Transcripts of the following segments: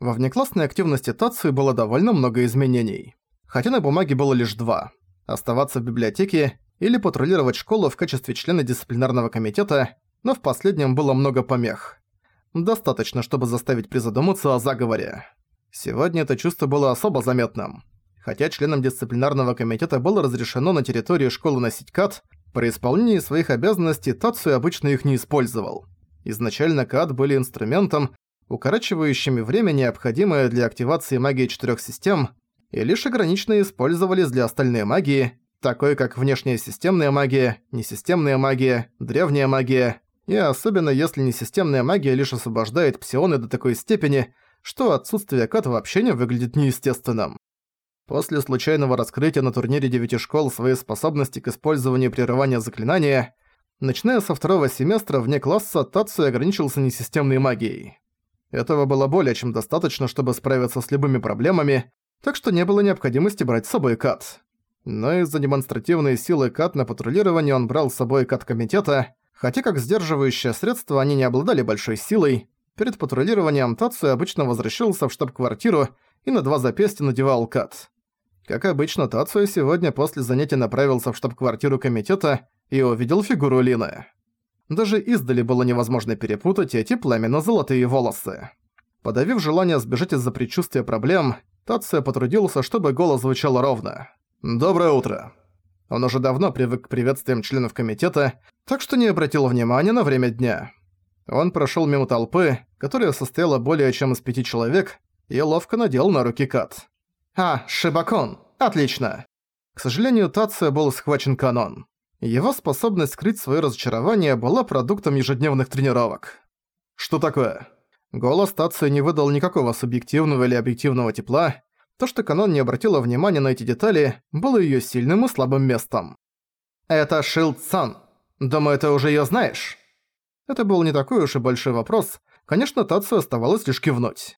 Во внеклассной активности Тацию было довольно много изменений. Хотя на бумаге было лишь два. Оставаться в библиотеке или патрулировать школу в качестве члена дисциплинарного комитета, но в последнем было много помех. Достаточно, чтобы заставить призадуматься о заговоре. Сегодня это чувство было особо заметным. Хотя членам дисциплинарного комитета было разрешено на территории школы носить кат, при исполнении своих обязанностей Тацию обычно их не использовал. Изначально кат были инструментом, укорачивающим время, необходимое для активации магии четырех систем, и лишь ограниченно использовались для остальной магии, такой как внешняя системная магия, несистемная магия, древняя магия, и особенно если несистемная магия лишь освобождает псионы до такой степени, что отсутствие кат вообще не выглядит неестественным. После случайного раскрытия на турнире девяти школ своей способности к использованию прерывания заклинания, начиная со второго семестра вне класса Тацию ограничился несистемной магией. Этого было более чем достаточно, чтобы справиться с любыми проблемами, так что не было необходимости брать с собой кат. Но из-за демонстративной силы кат на патрулирование он брал с собой кат комитета, хотя как сдерживающее средство они не обладали большой силой. Перед патрулированием Тацию обычно возвращался в штаб-квартиру и на два запястья надевал кат. Как обычно, Тацию сегодня после занятия направился в штаб-квартиру комитета и увидел фигуру Лины. Даже издали было невозможно перепутать эти пламенно-золотые волосы. Подавив желание сбежать из-за предчувствия проблем, Тация потрудился, чтобы голос звучал ровно. «Доброе утро». Он уже давно привык к приветствиям членов комитета, так что не обратил внимания на время дня. Он прошёл мимо толпы, которая состояла более чем из пяти человек, и ловко надел на руки кат. «А, Шибакон! Отлично!» К сожалению, Тация был схвачен канон. Его способность скрыть своё разочарование была продуктом ежедневных тренировок. «Что такое?» Голос Тации не выдал никакого субъективного или объективного тепла. То, что Канон не обратила внимания на эти детали, было её сильным и слабым местом. «Это Шилд Сан. Думаю, ты уже её знаешь?» Это был не такой уж и большой вопрос. Конечно, Тацию оставалось лишь кивнуть.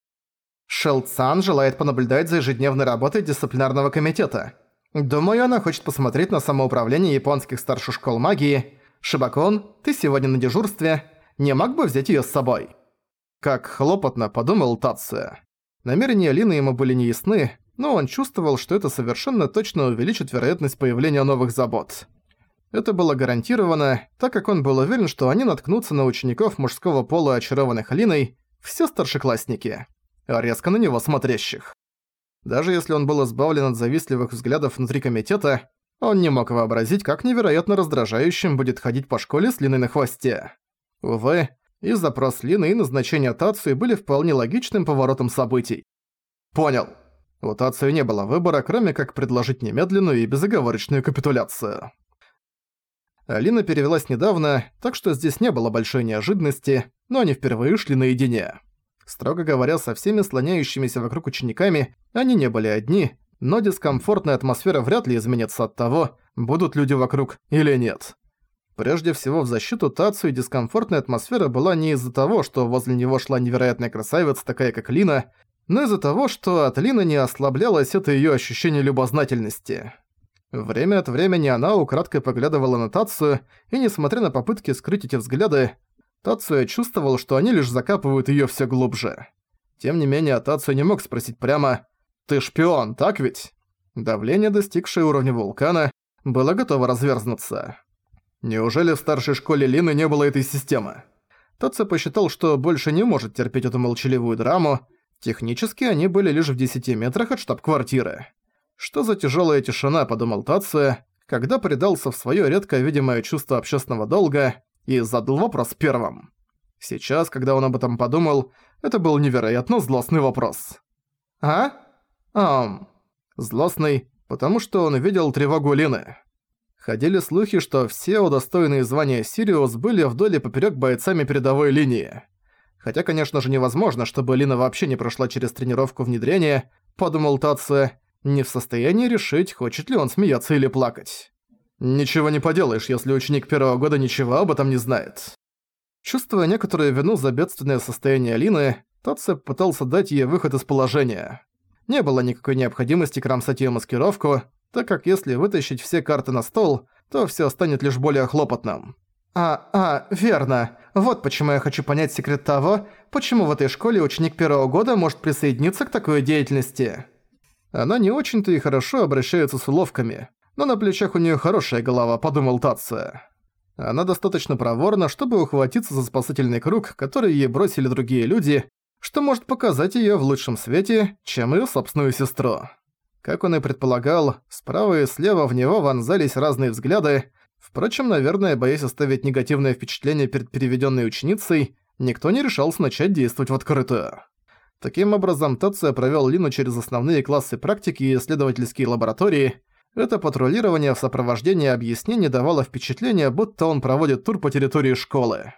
Шилд Сан желает понаблюдать за ежедневной работой дисциплинарного комитета. Думаю, она хочет посмотреть на самоуправление японских старших школ магии. Шибакон, ты сегодня на дежурстве. Не мог бы взять её с собой?» Как хлопотно подумал Тация. Намерения Лины ему были неясны, но он чувствовал, что это совершенно точно увеличит вероятность появления новых забот. Это было гарантировано, так как он был уверен, что они наткнутся на учеников мужского пола, очарованных Линой, все старшеклассники, резко на него смотрящих. Даже если он был избавлен от завистливых взглядов внутри комитета, он не мог вообразить, как невероятно раздражающим будет ходить по школе с Линой на хвосте. Увы, и запрос Лины и назначение Тацию были вполне логичным поворотом событий. Понял. У Тацию не было выбора, кроме как предложить немедленную и безоговорочную капитуляцию. Алина перевелась недавно, так что здесь не было большой неожиданности, но они впервые шли наедине. Строго говоря, со всеми слоняющимися вокруг учениками они не были одни, но дискомфортная атмосфера вряд ли изменится от того, будут люди вокруг или нет. Прежде всего в защиту Тацию дискомфортная атмосфера была не из-за того, что возле него шла невероятная красавица, такая как Лина, но из-за того, что от Лины не ослаблялось это её ощущение любознательности. Время от времени она украдкой поглядывала на Тацию, и несмотря на попытки скрыть эти взгляды, Тацию чувствовал, что они лишь закапывают её всё глубже. Тем не менее, Тацию не мог спросить прямо «Ты шпион, так ведь?» Давление, достигшее уровня вулкана, было готово разверзнуться. Неужели в старшей школе Лины не было этой системы? Татца посчитал, что больше не может терпеть эту молчаливую драму. Технически они были лишь в 10 метрах от штаб-квартиры. Что за тяжелая тишина, подумал Татце, когда предался в свое редко видимое чувство общественного долга и задал вопрос первым. Сейчас, когда он об этом подумал, это был невероятно злостный вопрос. «А? Ам...» Злостный, потому что он видел тревогу Лины. Ходили слухи, что все удостоенные звания Сириус были вдоль и поперёк бойцами передовой линии. Хотя, конечно же, невозможно, чтобы Лина вообще не прошла через тренировку внедрения, подумал Татсо, не в состоянии решить, хочет ли он смеяться или плакать. Ничего не поделаешь, если ученик первого года ничего об этом не знает. Чувствуя некоторую вину за бедственное состояние Лины, Татсо пытался дать ей выход из положения. Не было никакой необходимости кромсать её маскировку, так как если вытащить все карты на стол, то всё станет лишь более хлопотным. «А, а, верно. Вот почему я хочу понять секрет того, почему в этой школе ученик первого года может присоединиться к такой деятельности». Она не очень-то и хорошо обращается с уловками, но на плечах у неё хорошая голова, подумал Тация. Она достаточно проворна, чтобы ухватиться за спасательный круг, который ей бросили другие люди, что может показать её в лучшем свете, чем её собственную сестру. Как он и предполагал, справа и слева в него вонзались разные взгляды, Впрочем, наверное, боясь оставить негативное впечатление перед переведенной ученицей, никто не решался начать действовать в открытую. Таким образом, Тация провел Лину через основные классы практики и исследовательские лаборатории. Это патрулирование в сопровождении объяснений давало впечатление, будто он проводит тур по территории школы.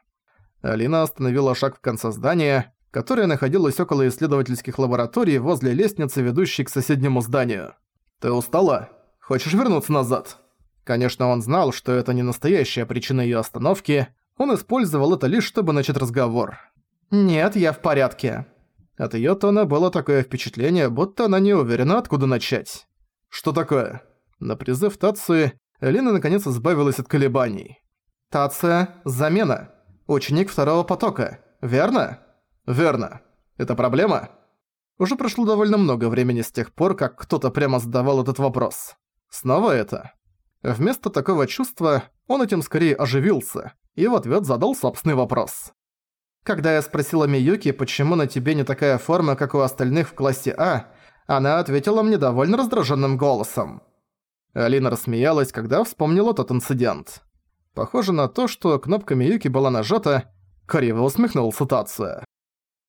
Алина остановила шаг в конце здания, которое находилось около исследовательских лабораторий возле лестницы, ведущей к соседнему зданию. «Ты устала? Хочешь вернуться назад?» Конечно, он знал, что это не настоящая причина её остановки, он использовал это лишь, чтобы начать разговор. «Нет, я в порядке». От её тона было такое впечатление, будто она не уверена, откуда начать. «Что такое?» На призыв Тации Лина наконец избавилась от колебаний. «Тация – замена. Ученик второго потока. Верно?» «Верно. Это проблема?» Уже прошло довольно много времени с тех пор, как кто-то прямо задавал этот вопрос. Снова это. Вместо такого чувства он этим скорее оживился и в ответ задал собственный вопрос. Когда я спросила Миюки, почему на тебе не такая форма, как у остальных в классе А, она ответила мне довольно раздраженным голосом. Алина рассмеялась, когда вспомнила тот инцидент. Похоже на то, что кнопка Миюки была нажата, криво усмехнулся Тация.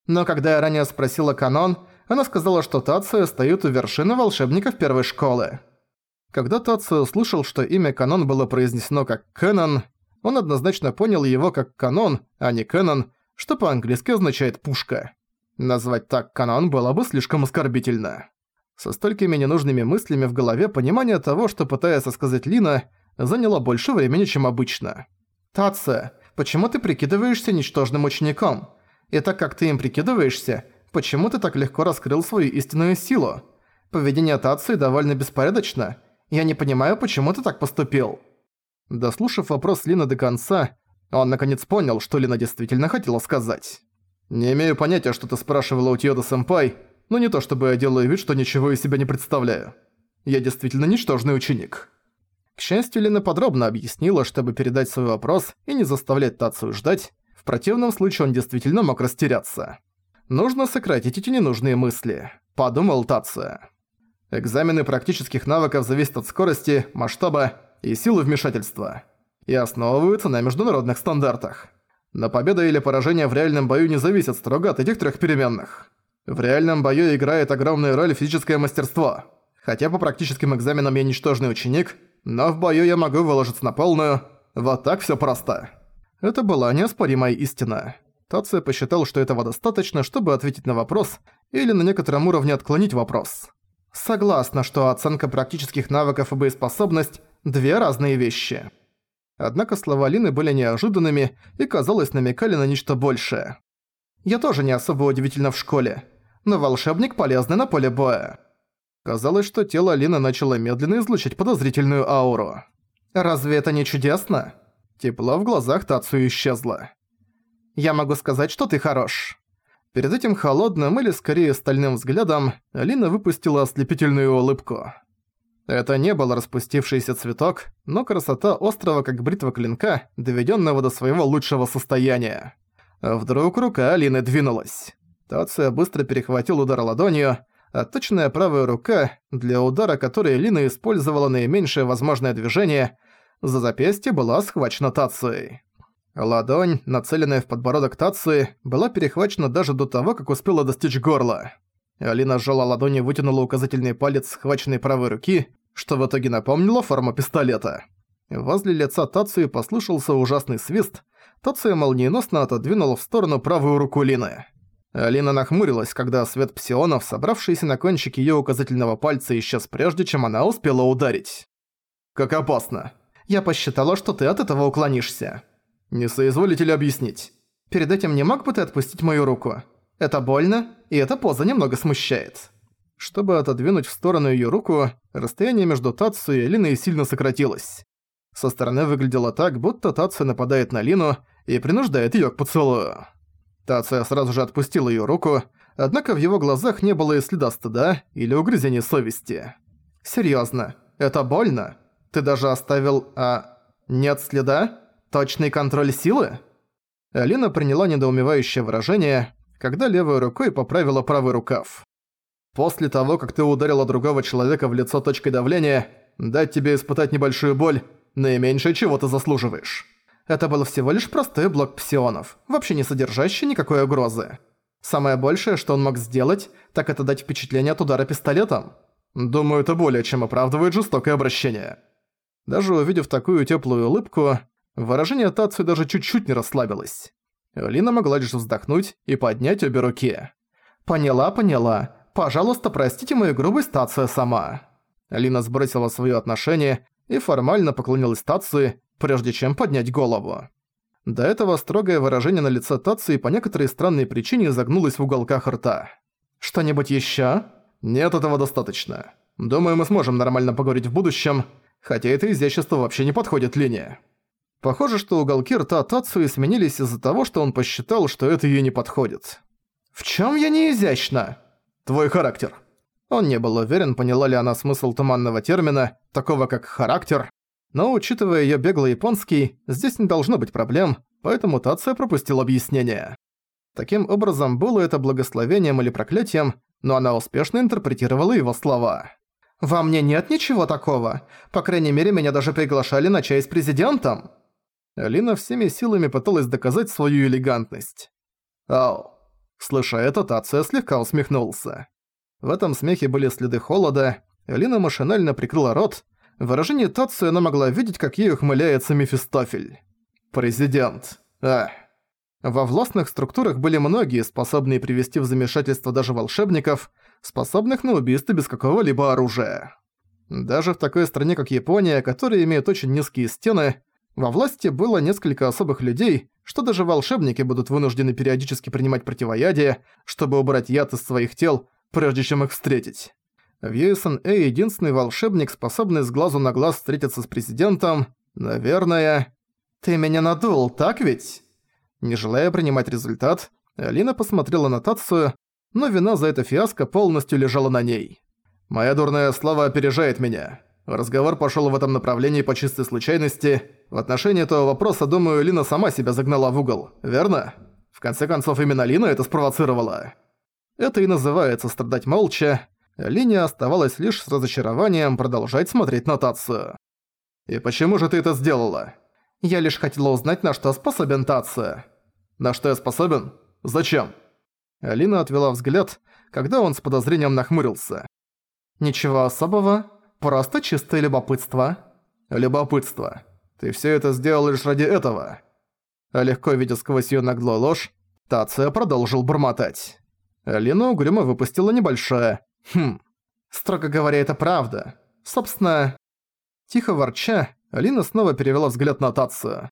Но когда я ранее спросила Канон, она сказала, что Тация стоит у вершины волшебников первой школы. Когда Тацио услышал, что имя Канон было произнесено как «Кэнон», он однозначно понял его как «Канон», а не «Кэнон», что по-английски означает «пушка». Назвать так «Канон» было бы слишком оскорбительно. Со столькими ненужными мыслями в голове понимание того, что пытается сказать Лина, заняло больше времени, чем обычно. «Тация, почему ты прикидываешься ничтожным учеником? И так как ты им прикидываешься, почему ты так легко раскрыл свою истинную силу? Поведение Тации довольно беспорядочно, я не понимаю, почему ты так поступил». Дослушав вопрос Лины до конца, он наконец понял, что Лина действительно хотела сказать. «Не имею понятия, что ты спрашивала у Тьода-сэмпай, но не то чтобы я делаю вид, что ничего из себя не представляю. Я действительно ничтожный ученик». К счастью, Лина подробно объяснила, чтобы передать свой вопрос и не заставлять Тацию ждать, в противном случае он действительно мог растеряться. «Нужно сократить эти ненужные мысли», — подумал Тация. Экзамены практических навыков зависят от скорости, масштаба и силы вмешательства и основываются на международных стандартах. Но победа или поражение в реальном бою не зависят строго от этих трех переменных. В реальном бою играет огромную роль физическое мастерство. Хотя по практическим экзаменам я ничтожный ученик, но в бою я могу выложиться на полную. Вот так все просто. Это была неоспоримая истина. Тация посчитал, что этого достаточно, чтобы ответить на вопрос или на некотором уровне отклонить вопрос. Согласна, что оценка практических навыков и боеспособность – две разные вещи. Однако слова Лины были неожиданными и, казалось, намекали на нечто большее. Я тоже не особо удивительно в школе, но волшебник полезный на поле боя. Казалось, что тело Лины начало медленно излучать подозрительную ауру. Разве это не чудесно? Тепло в глазах Тацию исчезло. Я могу сказать, что ты хорош. Перед этим холодным или скорее стальным взглядом Алина выпустила ослепительную улыбку. Это не был распустившийся цветок, но красота острова как бритва клинка, доведенного до своего лучшего состояния. Вдруг рука Алины двинулась. Тация быстро перехватил удар ладонью, а точная правая рука, для удара которой Лина использовала наименьшее возможное движение, за запястье была схвачена Тацией. Ладонь, нацеленная в подбородок Тации, была перехвачена даже до того, как успела достичь горла. Алина сжала ладони и вытянула указательный палец схваченной правой руки, что в итоге напомнило форму пистолета. Возле лица Тации послышался ужасный свист, Тация молниеносно отодвинула в сторону правую руку Лины. Алина нахмурилась, когда свет псионов, собравшийся на кончике её указательного пальца, исчез прежде, чем она успела ударить. «Как опасно!» «Я посчитала, что ты от этого уклонишься». «Не соизволите ли объяснить?» «Перед этим не мог бы ты отпустить мою руку? Это больно, и эта поза немного смущает». Чтобы отодвинуть в сторону её руку, расстояние между Тацу и Элиной сильно сократилось. Со стороны выглядело так, будто Тация нападает на Лину и принуждает её к поцелую. Тация сразу же отпустила её руку, однако в его глазах не было и следа стыда или угрызения совести. «Серьёзно, это больно? Ты даже оставил, а... нет следа? Точный контроль силы?» Алина приняла недоумевающее выражение, когда левой рукой поправила правый рукав. «После того, как ты ударила другого человека в лицо точкой давления, дать тебе испытать небольшую боль, наименьшее чего ты заслуживаешь». Это был всего лишь простой блок псионов, вообще не содержащий никакой угрозы. Самое большее, что он мог сделать, так это дать впечатление от удара пистолетом. Думаю, это более чем оправдывает жестокое обращение. Даже увидев такую теплую улыбку, выражение Тацию даже чуть-чуть не расслабилось. Лина могла лишь вздохнуть и поднять обе руки. «Поняла, поняла. Пожалуйста, простите мою грубость, Тация сама». Лина сбросила своё отношение и формально поклонилась Тации, прежде чем поднять голову. До этого строгое выражение на лице Тации по некоторой странной причине загнулось в уголках рта. «Что-нибудь ещё?» «Нет, этого достаточно. Думаю, мы сможем нормально поговорить в будущем, хотя это изящество вообще не подходит Лине». Похоже, что уголки рта Тацуи сменились из-за того, что он посчитал, что это ей не подходит. «В чём я не изящна?» «Твой характер». Он не был уверен, поняла ли она смысл туманного термина, такого как «характер», но учитывая её беглый японский, здесь не должно быть проблем, поэтому Тация пропустил объяснение. Таким образом, было это благословением или проклятием, но она успешно интерпретировала его слова. «Во мне нет ничего такого. По крайней мере, меня даже приглашали на чай с президентом». Алина всеми силами пыталась доказать свою элегантность. «Ау». Слыша это, Тация слегка усмехнулся. В этом смехе были следы холода, Алина машинально прикрыла рот. Выражение Тации она могла видеть, как ей ухмыляется Мефистофель. «Президент. Ах». Во властных структурах были многие, способные привести в замешательство даже волшебников, способных на убийство без какого-либо оружия. Даже в такой стране, как Япония, которая имеет очень низкие стены, во власти было несколько особых людей, что даже волшебники будут вынуждены периодически принимать противоядие, чтобы убрать яд из своих тел, прежде чем их встретить. В USNA единственный волшебник, способный с глазу на глаз встретиться с президентом, наверное... «Ты меня надул, так ведь?» Не желая принимать результат, Алина посмотрела на Тацию, но вина за это фиаско полностью лежала на ней. «Моя дурная слава опережает меня. Разговор пошёл в этом направлении по чистой случайности. В отношении этого вопроса, думаю, Лина сама себя загнала в угол, верно? В конце концов, именно Лина это спровоцировала. Это и называется страдать молча. Линия оставалась лишь с разочарованием продолжать смотреть нотацию. «И почему же ты это сделала?» «Я лишь хотела узнать, на что способен Тация». «На что я способен? Зачем?» Алина отвела взгляд, когда он с подозрением нахмурился. «Ничего особого. Просто чистое любопытство». «Любопытство. Ты всё это сделал лишь ради этого». А легко видя сквозь её наглую ложь, Тация продолжил бормотать. Алина угрюмо выпустила небольшое «Хм». Строго говоря, это правда. Собственно... Тихо ворча, Алина снова перевела взгляд на Тацию.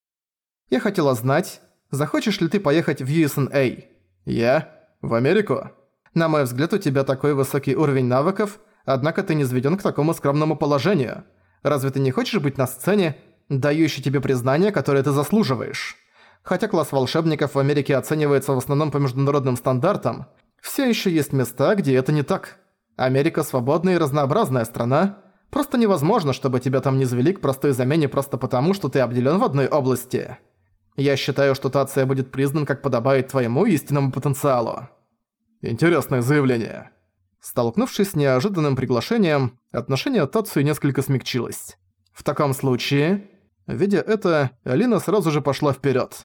«Я хотела знать, захочешь ли ты поехать в USNA?» «Я? В Америку?» «На мой взгляд, у тебя такой высокий уровень навыков, однако ты не сведён к такому скромному положению. Разве ты не хочешь быть на сцене, дающей тебе признание, которое ты заслуживаешь?» Хотя класс волшебников в Америке оценивается в основном по международным стандартам, все еще есть места, где это не так. Америка свободная и разнообразная страна. Просто невозможно, чтобы тебя там не завели к простой замене просто потому, что ты обделен в одной области. Я считаю, что Тация будет признан как подобает твоему истинному потенциалу. Интересное заявление. Столкнувшись с неожиданным приглашением, отношение Тации несколько смягчилось. В таком случае... Видя это, Алина сразу же пошла вперед.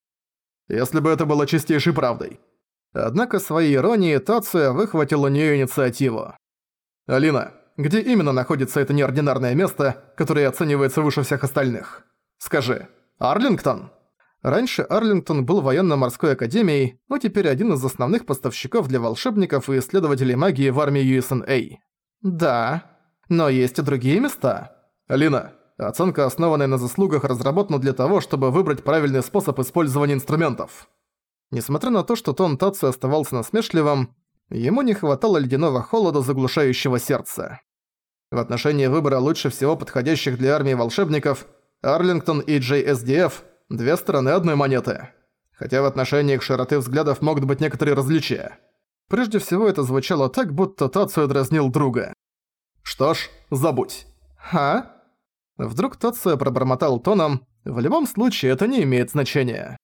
Если бы это было чистейшей правдой. Однако своей иронией Тация выхватила у нее инициативу. «Алина, где именно находится это неординарное место, которое оценивается выше всех остальных? Скажи, Арлингтон?» Раньше Арлингтон был военно-морской академией, но теперь один из основных поставщиков для волшебников и исследователей магии в армии USNA. Да, но есть и другие места. Алина, оценка, основанная на заслугах, разработана для того, чтобы выбрать правильный способ использования инструментов. Несмотря на то, что тон Татсу оставался насмешливым, ему не хватало ледяного холода, заглушающего сердце. В отношении выбора лучше всего подходящих для армии волшебников Арлингтон и JSDF – две стороны одной монеты. Хотя в отношении к широты взглядов могут быть некоторые различия. Прежде всего это звучало так, будто Тацию дразнил друга. «Что ж, забудь». «Ха?» Вдруг Тацию пробормотал тоном, в любом случае это не имеет значения.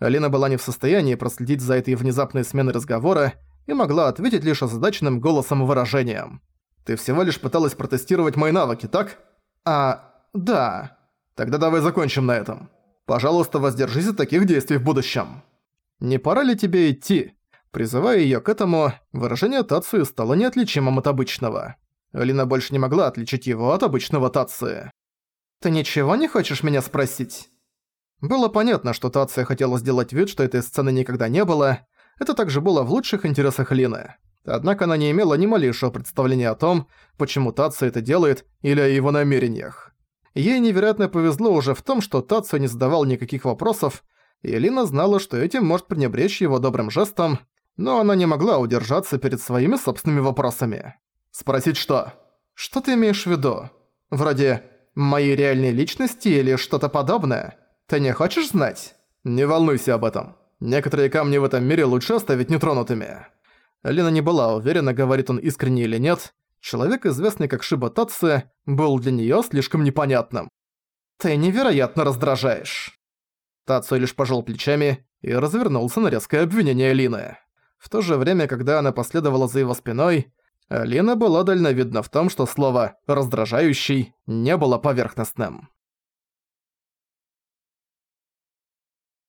Алина была не в состоянии проследить за этой внезапной сменой разговора и могла ответить лишь озадаченным голосом и выражением. «Ты всего лишь пыталась протестировать мои навыки, так?» «А, да». «Тогда давай закончим на этом. Пожалуйста, воздержись от таких действий в будущем». «Не пора ли тебе идти?» Призывая её к этому, выражение Тацию стало неотличимым от обычного. Алина больше не могла отличить его от обычного Тации. «Ты ничего не хочешь меня спросить?» Было понятно, что Тация хотела сделать вид, что этой сцены никогда не было. Это также было в лучших интересах Лины. Однако она не имела ни малейшего представления о том, почему Тация это делает, или о его намерениях. Ей невероятно повезло уже в том, что Тация не задавал никаких вопросов, и Лина знала, что этим может пренебречь его добрым жестом, но она не могла удержаться перед своими собственными вопросами. «Спросить что? Что ты имеешь в виду? Вроде «моей реальной личности» или что-то подобное?» Ты не хочешь знать? Не волнуйся об этом. Некоторые камни в этом мире лучше оставить нетронутыми. Лина не была уверена, говорит он искренне или нет. Человек, известный как Шиба Татсе, был для неё слишком непонятным. «Ты невероятно раздражаешь». Тацу лишь пожал плечами и развернулся на резкое обвинение Лины. В то же время, когда она последовала за его спиной, Лина была дальновидна в том, что слово «раздражающий» не было поверхностным.